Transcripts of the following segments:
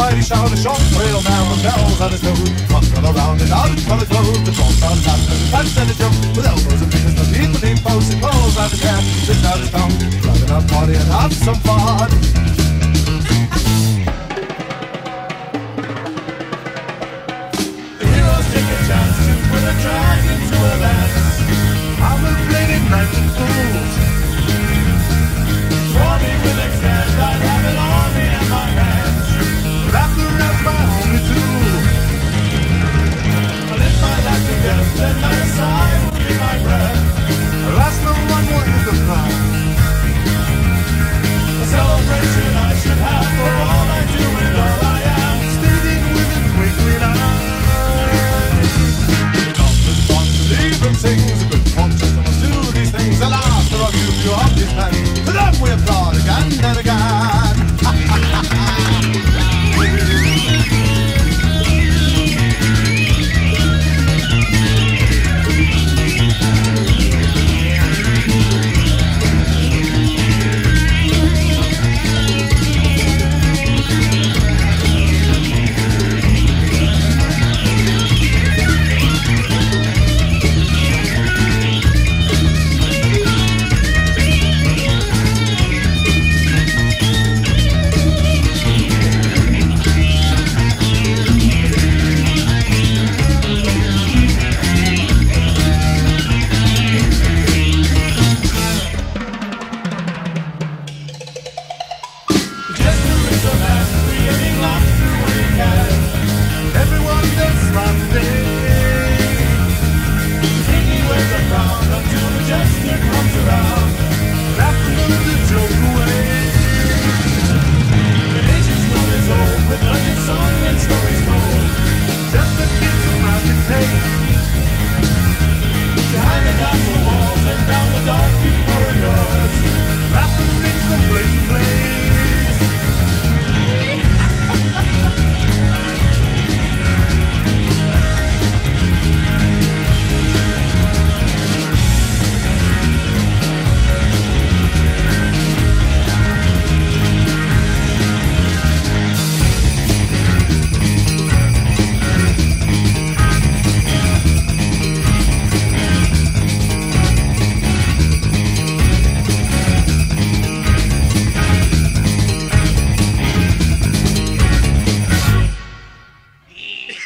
mighty shout, a short trail man with bells on his toes. Walking around And in orange colored clothes, the on top, and the pants and the jump, with elbows and fingers, the feet beneath posts, and clothes on his hat, sits out his tongue, driving up party and have some fun. The heroes take a chance to put a dragon to a lance. I'm a bleeding knight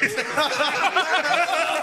ハハハハ!